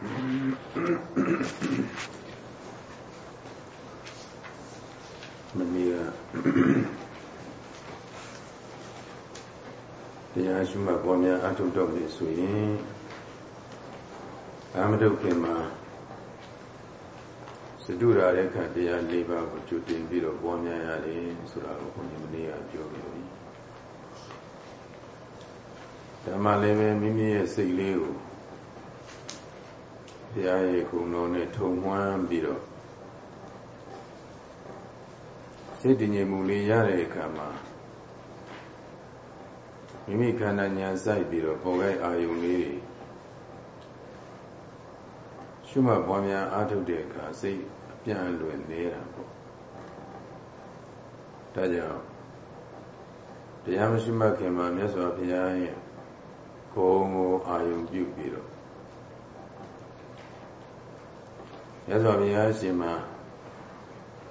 မနေ့ကတရားရှိမှပေါ်များအထုတော့ပြီဆိုရင်အာမတုခင်မှာစတုရာတဲ့ခတရား၄ပါးကိုကျွတင်ပြီးတော့ပေါ်များရတယ်ဆိုတာကိုဘုန်းကြီးမနေ့ကပြောပြီးပြီဓမ္မလည်းပဲမိမိရဲ့စိတ်လေးကိုတ ရားရဲ့ခုံတော်နဲ့ထုံမှန်းပြီးတော့စိတ်တည်ငြိမ်မှုလေးရတဲ့အခါမှာမိမိခန္ဓာညာစိုက်ပြီးတော့ပေါ်ခိုက်အာယုံလေးတွေရှုမှတ်ပွားများအားထုတ်တဲ့အခါစိတ်အပြန်အလွင်နေတာပေါ့ဒါကြောင့်တရားမရှိမှခင်မှာမြတ်စွာဘုရားရဲ့ဂုံကိုအာယုံပြုပြီးတော့ မြတ်စွာဘုရားရှင်မှာ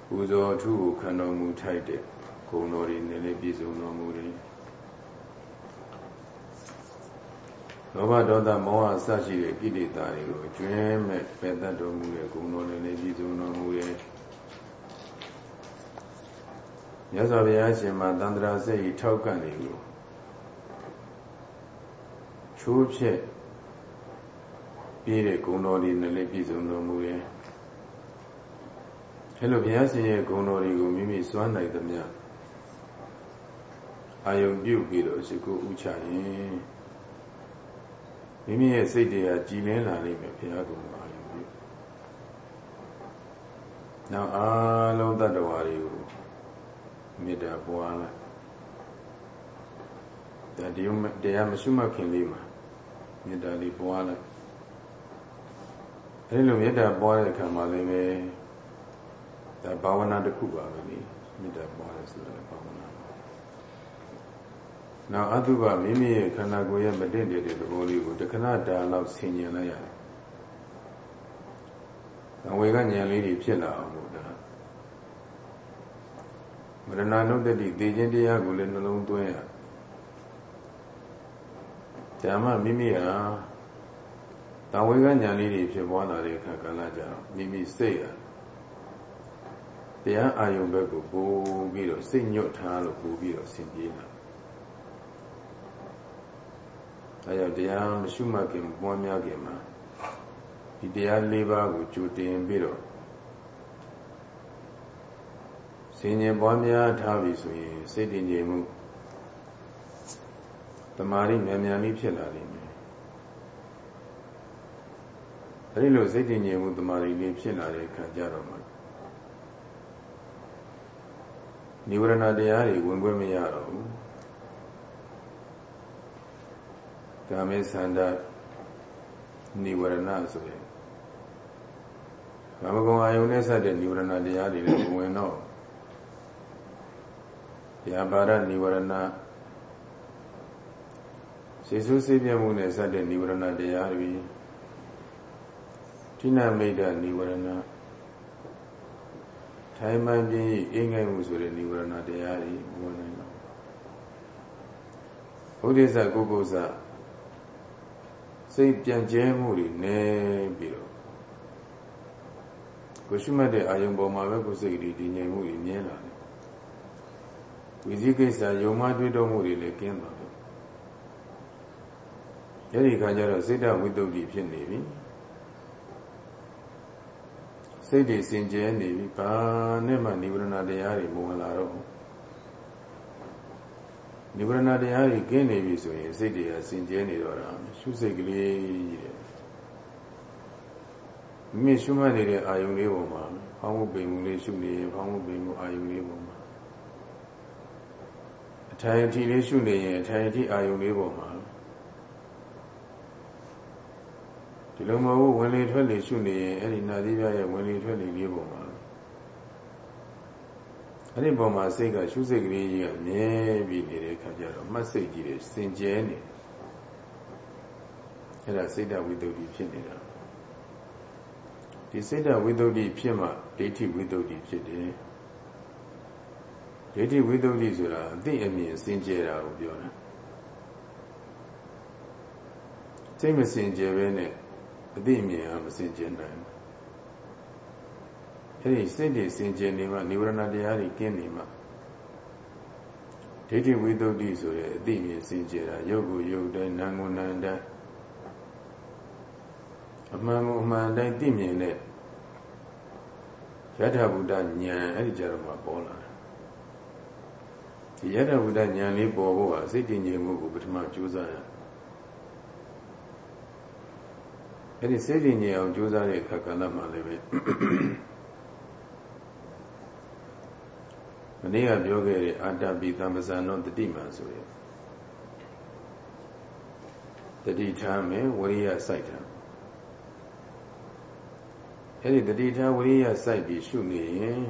ပူဇော်ထုကိုခံတော်မူထိုက်တဲ့ဂုဏ်တော်တွေနဲ့လည်းပြည့်စုံတော်မူတယ်လောဘဒေါသမောဟအစရှိတဲ့ကိလေသာတွေကိုကျွင်းမဲ့ပယ်တတ်တော်မူတဲ့ဂုဏ်တော်နဲ့လည်းပြည့်စုံတော်မူရဲ့မြတ်စွာဘုရားရှင်မှာတန္တရာစိတ်ထောက်ကန်နေလို့ချိုးဖြစ်ပြည့်တဲ့ဂုဏ်တော်တွေနဲ့လည်းပြည့်စုံတော်မူရဲ့ အဲလိုဘုရားရှင်ရဲ့ဂုဏ်တော်တွေကိုမိမိစွမ်းနိုင်သမျှအာယုံပြုပြီးတော့ရှိခိုးဥချရင်မိမိရဲ့စိတ်တွေကကြည်လင်းလာလိမ့်မယ်ဘုရားကုံအာယုံပြုနောက်အားလုံးတ attva တွေကိုမေတ္တာပွားလိုက်ဒါဒီတရားမရှိမှခင်လေးမှာမေတ္တာလေးပွားလိုက်အဲဒီလိုမေတ္တာပွားတဲ့အခါမှာလည်းပဲ ဒါဘာဝနာတစ်ခုပါပဲလေမေတ္တာပွားရဆိုတာဘာဝနာနောက်အတုပမိမိရဲ့ခန္ဓာကိုယ်ရဲ့မတင့်တဲ့သဘောလေးကိုတခဏတာလောက်ဆင်ញင်လိုက်ရတယ်အဝေကဉာဏ်လေးတွေဖြစ်လာအောင်လို့ဒါမရဏနုတ္တိသိခြင်းတရားကိုလည်းနှလုံးသွင်းရဓမ္မမိမိဟာတဝေကဉာဏ်လေးတွေဖြစ်ပေါ်လာတဲ့အခါကလည်းကြတော့မိမိစိတ်ဟာ တရားအာယုံဘက်ကိုပို့ပြီးတော့စိတ်ညွတ်ထားလို့ပို့ပြီးတော့ဆင်ပြေးလာအဲကြောင့်တရားမရှိမှခင်ပွားများခင်မှာဒီတရား၄ပါးကိုကြိုတင်ပြီးတော့ဆင်ញင်ပွားများထားပြီဆိုရင်စိတ်တည်ငြိမ်မှုတမာရီမြန်မြန်လေးဖြစ်လာလိမ့်မယ်အဲဒီလိုစိတ်တည်ငြိမ်မှုတမာရီလေးဖြစ်လာတဲ့အခါကျတော့မှ နိဝရဏတရားတွေဝင်ခွင့်မရတော့ဘူးကာမေသန္တာနိဝရဏဆိုရင်ဘာမကုံအာယုန်နဲ့ဆက်တဲ့နိဝရဏတရားတွေလည်းဝင်တော့ဗျာပါဒနိဝရဏစေစုစေပြမှုနဲ့ဆက်တဲ့နိဝရဏတရားတွေဌိနမိတ်တနိဝရဏ ထိုင်မှန်ပြီးအင်းငယ်မှုဆိုတဲ့និဝရဏတရားတွေဝင်နေတော့ဘုဒ္ဓဆကုက္ကုဆစိတ်ပြန်ကျဲမှုတွေနည်းပြီးတော့ကိုရှိမှတ်တဲ့အာယုံပေါ်မှာပဲကိုစိတ်တွေတည်ငြိမ်မှုတွေမြင်လာတယ်ဝိဇိကိစ္စယုံမှတွေးတော့မှုတွေလည်းကျင်းသွားတယ်အဲဒီခါကျတော့စိတ်တဝိတ္တုဖြစ်နေပြီ စိတ်တွေစင်ကြဲနေပြီဘာနဲ့မှနိဗ္ဗာန်တရားတွေမဝင်လာတော့ဘူးနိဗ္ဗာန်တရားတွေကင်းနေပြီဆိုရင်စိတ်တွေကစင်ကြဲနေတော့တာရှုစိတ်ကလေးတဲ့မိမိရှုမှတ်နေတဲ့အာယုံလေးပေါ်မှာဖောင်းမှုပိန်မှုလေးရှုနေရင်ဖောင်းမှုပိန်မှုအာယုံလေးပေါ်မှာအထိုင်အထိလေးရှုနေရင်အထိုင်အထိအာယုံလေးပေါ်မှာဒီ လိုမဟုတ်ဝင်လေထွက်လေရှုနေရင်အဲ့ဒီနာသီးပြရဲ့ဝင်လေထွက်လေလေးပုံမှာအဲ့ဒီပုံမှာစိတ်ကရှုစိတ်ကလေးကြီးကမြဲပြီးနေတဲ့ခါကျတော့မှတ်စိတ်ကြီးတွေစင်ကြဲနေအဲ့ဒါစိတ်တဝိတ္တုဖြစ်နေတာဒီစိတ်တဝိတ္တုဖြစ်မှဒိဋ္ဌိဝိတ္တုဖြစ်တယ်ဒိဋ္ဌိဝိတ္တုဆိုတာအသိအမြင်စင်ကြဲတာကိုပြောတာစိတ်မစင်ကြဲပဲနဲ့ အသိမြင်အောင်မစင်ကြယ်နိုင်ဘူးအဲ့ဒီစိတ်တွေစင်ကြယ်နေမှနိဝရဏတရားတွေကင်းနေမှဒိဋ္ဌိဝိသုဒ္ဓိဆိုတဲ့အသိမြင်စင်ကြယ်တာရုပ်ကိုရုပ်တိုင်းနာမ်ကိုနာမ်တိုင်းအမှန်ကိုအမှန်တိုင်းသိမြင်တဲ့ယထာဘုဒ္ဓဉာဏ်အဲ့ဒီကြတော့မှပေါ်လာတယ်ဒီယထာဘုဒ္ဓဉာဏ်လေးပေါ်ဖို့ဟာစိတ်တည်ငြိမ်မှုကိုပထမကြိုးစားရ အဲ့ဒီစိတ်တည်ငြိမ်အောင်ကြိုးစားတဲ့အခါကလည်းမှလည်းပဲမနေ့ကပြောခဲ့တဲ့အာတပိသမ္ပဇာနောတတိမာဆိုရယ်တတိထားမယ်ဝရိယစိုက်ထားအဲ့ဒီတတိထားဝရိယစိုက်ပြီးရှုနေရင်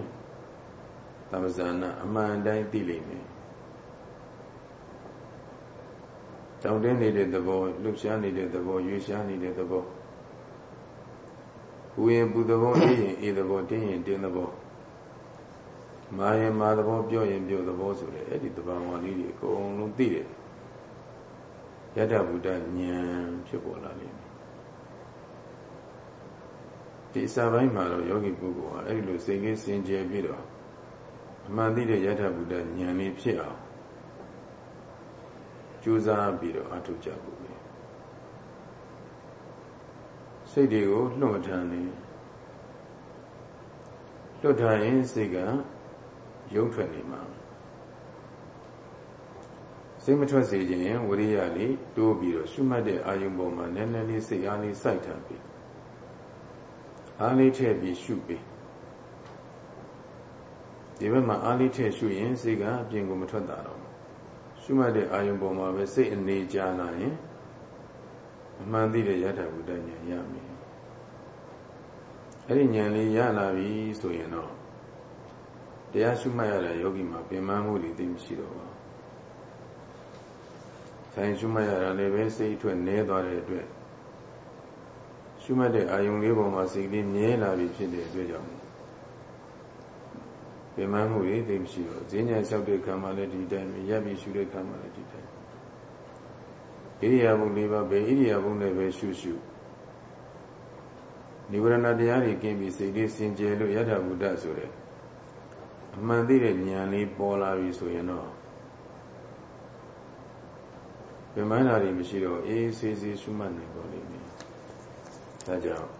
သမ္ပဇာနာအမှန်တိုင်းသိလိမ့်မယ်တောင်းတင်းနေတဲ့သဘောလှုပ်ရှားနေတဲ့သဘောရွေးရှားနေတဲ့သဘော ဝိရင်ပူသဘောအေးရင်အေးသဘောတင်းရင်တင်းသဘောမာရင်မာသဘောပြောရင်ပြောသဘောဆိုတဲ့အဲ့ဒီတဘာဝလေးတွေအကုန်လုံးသိတယ်ယတ္တဗုဒ္ဓဉာဏ်ဖြစ်ပေါ်လာလိမ့်မယ်ဒီစာပိုင်းမှာတော့ယောဂီပုဂ္ဂိုလ်ဟာအဲ့ဒီလိုစိတ်ကြီးစင်ကြယ်ပြီးတော့အမှန်သိတဲ့ယတ္တဗုဒ္ဓဉာဏ်လေးဖြစ်အောင်ကြိုးစားပြီးတော့အထုကြဖို့ပဲ စိတ်တွေကိုလွှတ်ထမ်းနေလွတ်ထားရင်စိတ်ကရုပ်ထွက်နေမှာစိတ်မထွက်စေခြင်းဝရိယလေးတိုးပြီးတော့ရှုမှတ်တဲ့အာယုံပေါ်မှာနည်းနည်းလေးစိတ်အားလေးစိုက်ထားပြီးအားလေးထည့်ပြီးရှုပြီးဒီဘက်မှာအားလေးထည့်ရှုရင်စိတ်ကအပြင်ကိုမထွက်တာတော့ရှုမှတ်တဲ့အာယုံပေါ်မှာပဲစိတ်အနေကြလာရင် အမှန်သိတဲ့ယထာဘုဒ္ဓဉာဏ်ရမယ်အဲ့ဒီဉာဏ်လေးရလာပြီဆိုရင်တော့တရားရှုမှတ်ရတဲ့ယောဂီမှာပြင်ပန်းမှုတွေသိမရှိတော့ပါဘူး။ဆိုင်ရှုမှတ်ရတာလည်းပဲစိတ်အထွက်နည်းသွားတဲ့အတွက်ရှုမှတ်တဲ့အာယုံလေးပေါ်မှာစိတ်လေးမြဲလာပြီဖြစ်တဲ့အတွက်ကြောင့်ပြင်ပန်းမှုတွေသိမရှိတော့ဈဉ္ညာလျှောက်တဲ့ခံမှလည်းဒီတိုင်းပဲရပ်ပြီးရှုတဲ့ခံမှလည်းဒီတိုင်း ဣရိယာပုလေးပါးပဲဣရိယာပုနဲ့ပဲရှုရှုနိဗ္ဗာန်တရားတွေကင်းပြီးစိတ်လေးစင်ကြယ်လို့ယထာဘုဒ္ဓဆိုတဲ့အမှန်သိတဲ့ဉာဏ်လေးပေါ်လာပြီဆိုရင်တော့ဗမန္တာတွေမရှိတော့အေးဆေးဆေးရှုမှတ်နိုင်ပါလိမ့်မယ်။ဒါကြောင့်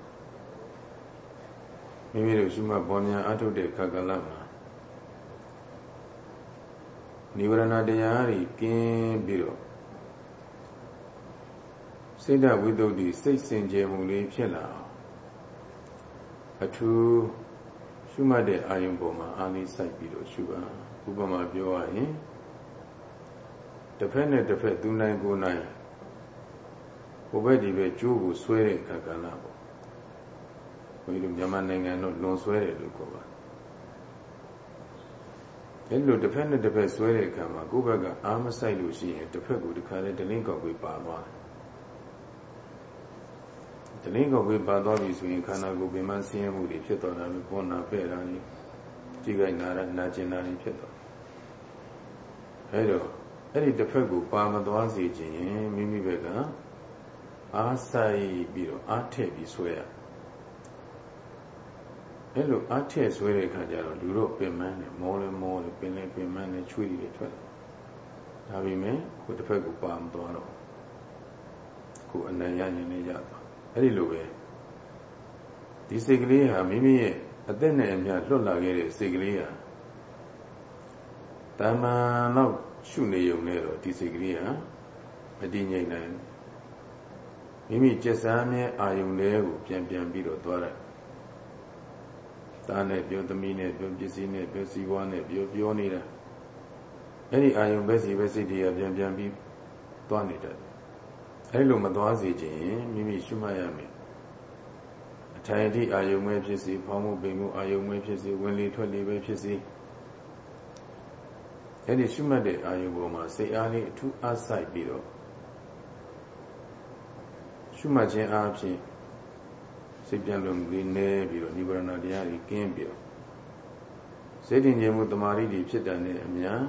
မိမိတို့ရှုမှတ်ပေါ်များအထုတ်တဲ့ခက္ကလမှာနိဝရဏတရားတွေကင်းပြီးတော့ စိတ်ဓာဝိတ္တုစိတ်စင်ကြယ်မှုလေးဖြစ်လာအောင်အထူးရှုမှတ်တဲ့အာယုံပေါ်မှာအားလေးစိုက်ပြီးတော့ရှုပါဥပမာပြောရရင်တစ်ဖက်နဲ့တစ်ဖက်သူနိုင်ကိုနိုင်ဟိုဘက်ဒီဘက်ကျိုးကိုဆွဲတဲ့အခါကဏ္ဍပေါ့ဘုရားမြန်မာနိုင်ငံတော့လွန်ဆွဲတယ်လို့ပြောပါအဲလိုတစ်ဖက်နဲ့တစ်ဖက်ဆွဲတဲ့အခါမှာကိုယ့်ဘက်ကအားမဆိုင်လို့ရှိရင်တစ်ဖက်ကိုတစ်ခါလဲတလင်းကောက်ပြီးပါသွားတယ် တလင်းကောက်ဝေးပါသွားပြီဆိုရင်ခန္ဓာကိုယ်ပင်မဆင်းရဲမှုတွေဖြစ်သွားတာပဲပေါ်နာပဲ့တာနေကြည့်ကြနာရနာကျင်တာတွေဖြစ်သွားအဲတော့အဲ့ဒီတစ်ဖက်ကိုပါမသွားစေခြင်းမိမိဘက်ကအားဆိုင်ပြီးတော့အားထည့်ပြီးဆွဲရအဲ့လိုအားထည့်ဆွဲတဲ့အခါကျတော့လူတို့ပင်မန်းတယ်မောလဲမောတယ်ပင်လဲပင်မန်းတယ်ချွေးတွေထွက်တယ်ဒါပေမဲ့ကိုတစ်ဖက်ကိုပါမသွားတော့ကိုအနံ့ရရင်လည်းရသွား အဲ့ဒီလိုပဲဒီစိတ်ကလေးဟာမိမိရဲ့အသက်နဲ့အမျှလွတ်လာခဲ့တဲ့စိတ်ကလေးဟာတမန်တော့ရှုနေုံနဲ့တော့ဒီစိတ်ကလေးဟာမတည်ငြိမ်နိုင်မိမိကျက်စားမြဲအာယုန်လေးကိုပြန်ပြန်ပြီးတော့သွားလိုက်သားနဲ့ပြောသမီးနဲ့ပြောပစ္စည်းနဲ့ပြောစီးပွားနဲ့ပြောပြောနေတာအဲ့ဒီအာယုန်ပဲစီပဲစိတ်တွေကပြန်ပြန်ပြီးသွားနေတယ် အဲ့လိုမသွားစေခြင်းမိမိရှုမှတ်ရမယ်အထိုင်အထိအာယုံမဲဖြစ်စေဖောင်းမှုပင်မှုအာယုံမဲဖြစ်စေဝင်လေထွက်လေပဲဖြစ်စေအဲ့ဒီရှုမှတ်တဲ့အာယုံပေါ်မှာစိတ်အားလေးအထူးအားစိုက်ပြီးတော့ရှုမှတ်ခြင်းအားဖြင့်စိတ်ပြန်လုံးလေးနည်းပြီးတော့နိဗ္ဗာန်တရားကြီးကင်းပြီးတော့စိတ်တည်ငြိမ်မှုတမာရီတွေဖြစ်တယ်နဲ့အများ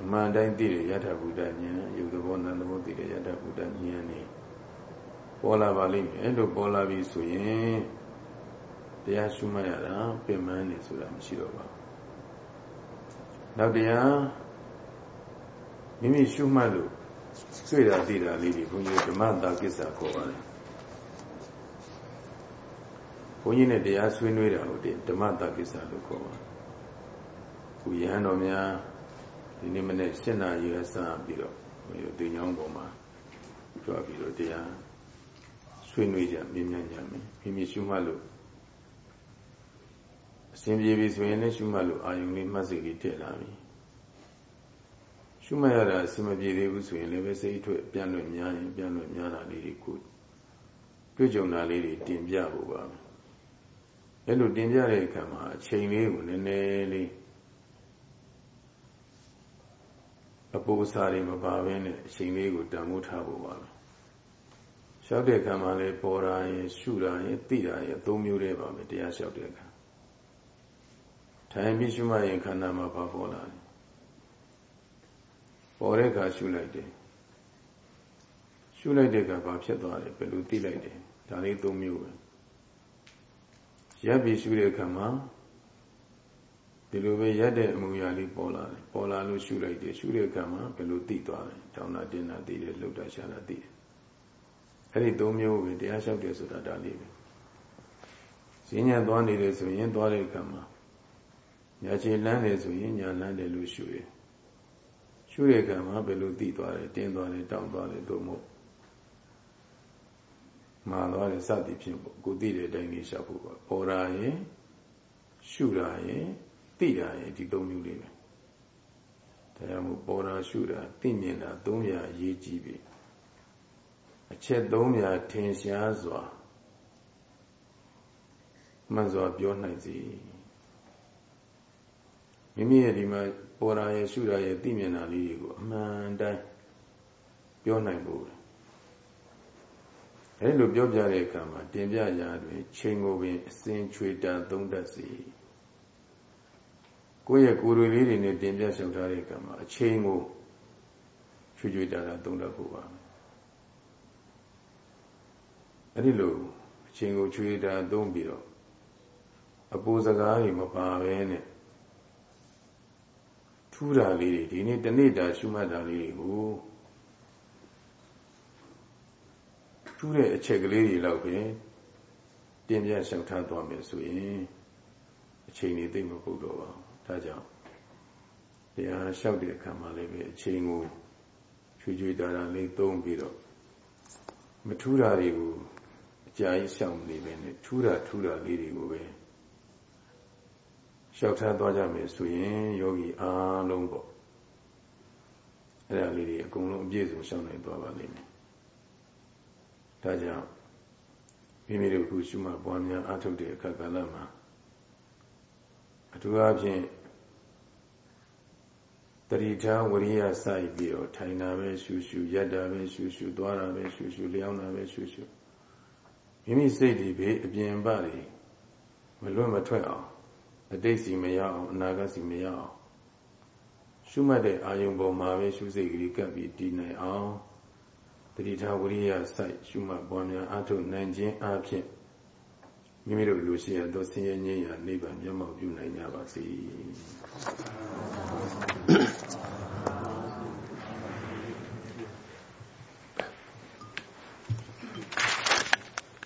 အမှန်တိုင်းသိတဲ့ယထာဘုဒ္ဓဉာဏ်ယုတ်သဘောနန္တဘောသိတဲ့ယထာဘုဒ္ဓဉာဏ်နေပေါ်လာပါလိမ့်မယ်လို့ပေါ်လာပြီဆိုရင်တရားရှုမှတ်ရတာပြင်ပန်းနေဆိုတာမရှိတော့ပါဘူးနောက်တရားမိမိရှုမှတ်လို့တွေ့တာသိတာလေးတွေဘုန်းကြီးဓမ္မတာကိစ္စခေါ်ပါတယ်ဘုန်းကြီးနဲ့တရားဆွေးနွေးတာကိုဓမ္မတာကိစ္စလို့ခေါ်ပါတယ်ခုရဟန်းတော်များ ဒီနေ့မနေ့ရှင်းနာရီရစပြီးတော့ဘုန်းကြီးတင်ညောင်းပေါ်မှာကြွပြီးတော့တရားဆွေးနွေးကြမြင်မြန်ကြမယ်မိမိရှုမှတ်လို့အစဉ်ပြေပြီဆိုရင်လည်းရှုမှတ်လို့အာယုံလေးမှတ်စိတ်ကြီးတက်လာပြီရှုမှတ်ရတာအစဉ်မပြေသေးဘူးဆိုရင်လည်းပဲစိတ်ထွက်ပြန်လွင့်များရင်ပြန်လွင့်များတာလေးတွေကိုတွေ့ကြုံတာလေးတွေတင်ပြဖို့ပါအဲ့လိုတင်ပြတဲ့အခါမှာအချိန်လေးကိုနည်းနည်းလေး အပူအစာတွေမပါဘဲနဲ့အချိန်လေးကိုတန်ဖိုးထားဖို့ပါပဲလျှောက်တဲ့ခံမှာလေပေါ်တာရင်ရှုတာရင်သိတာရင်သုံးမျိုးတည်းပါပဲတရားလျှောက်တဲ့ခံထိုင်ပြီးရှုမှရင်ခန္ဓာမှာပါပေါ်လာတယ်ပေါ်တဲ့အခါရှုလိုက်တယ်ရှုလိုက်တဲ့အခါဘာဖြစ်သွားလဲဘယ်လိုသိလိုက်တယ်ဒါလေးသုံးမျိုးပဲရပ်ပြီးရှုတဲ့အခါမှာ ဒီလိုပဲရက်တဲ့အမူအရာလေးပေါ်လာတယ်ပေါ်လာလို့ရှုလိုက်တယ်ရှုတဲ့အခါမှာဘယ်လိုသိသွားလဲတောင်းတာတင်းတာသိတယ်လှုပ်တာရှာတာသိတယ်အဲ့ဒီသုံးမျိုးပဲတရားလျှောက်တယ်ဆိုတာဒါလေးပဲဈဉ္ညာသွားနေတယ်ဆိုရင်သွားတဲ့အခါမှာညာချေလန်းတယ်ဆိုရင်ညာလန်းတယ်လို့ရှုတယ်ရှုတဲ့အခါမှာဘယ်လိုသိသွားလဲတင်းသွားတယ်တောင်းသွားတယ်သို့မဟုတ်မာသွားတယ်စသည်ဖြင့်ပေါ့ကိုသိတဲ့အတိုင်းလေးရှောက်ဖို့ပေါ့ပေါ်တာရင်ရှုတာရင် သိတာရင်ဒီသုံးမျိုးလေးပဲဒါကြောင့်မို့ပေါ်တာရှုတာသိမြင်တာသုံးရာအရေးကြီးပြီအချက်သုံးရာထင်ရှားစွာမှန်စွာပြောနိုင်စီမိမိရဲ့ဒီမှာပေါ်တာရဲ့ရှုတာရဲ့သိမြင်တာလေးတွေကိုအမှန်တိုင်းပြောနိုင်ဖို့အဲလိုပြောပြတဲ့အခါမှာတင်ပြရာတွင်ချိန်ကိုပင်အစင်ချွေတာသုံးတတ်စီ ကိုယ့်ရဲ့ကိုယ်တွေလေးတွေနဲ့တင်ပြလျှောက်ထားတဲ့အခါမှာအချိန်ကိုချွေချွေတာတာသုံးတတ်ဖို့ပါအဲ့ဒီလိုအချိန်ကိုချွေတာသုံးပြီးတော့အပူစကားတွေမပါဘဲနဲ့ထူးတာလေးတွေဒီနေ့တနေ့တာရှုမှတ်တာလေးတွေကိုထူးတဲ့အချက်ကလေးတွေလောက်ပဲတင်ပြလျှောက်ထားသွားမယ်ဆိုရင်အချိန်တွေသိမပုတ်တော့ပါဘူး ဒါကြောင့်တရားလျှောက်တဲ့အခါမှာလည်းပဲအချိန်ကိုချွေချွေတာတာလေးသုံးပြီးတော့မထူးတာတွေကိုအကြာကြီးရှောင်နေပဲနဲ့ထူးတာထူးတာလေးတွေကိုပဲလျှောက်ထားသွားကြမယ်ဆိုရင်ယောဂီအားလုံးပေါ့အဲ့ဒါလေးတွေအကုန်လုံးအပြည့်စုံရှောင်နိုင်သွားပါလိမ့်မယ်ဒါကြောင့်မိမိတို့ခုရှုမှတ်ပွားများအားထုတ်တဲ့အခါကာလမှာ အထူးအားဖြင့်တတိထားဝရိယစိုက်ပြီးတော့ထိုင်တာပဲရှုရှုရက်တာပဲရှုရှုသွားတာပဲရှုရှုလျောင်းတာပဲရှုရှုမိမိစိတ်တွေဘေးအပြင်ပတွေမလွတ်မထွက်အောင်အတိတ်စီမရအောင်အနာဂတ်စီမရအောင်ရှုမှတ်တဲ့အာယုံပေါ်မှာပဲရှုစိတ်ကလေးကပ်ပြီးတည်နိုင်အောင်တတိထားဝရိယစိုက်ရှုမှတ်ပွားများအားထုတ်နိုင်ခြင်းအပြင် မိမိတို့လူရှိရသောဆင်းရဲငြိမ်းရာနိဗ္ဗာန်မျက်မှောက်ပြုနိုင်ကြပါစေ။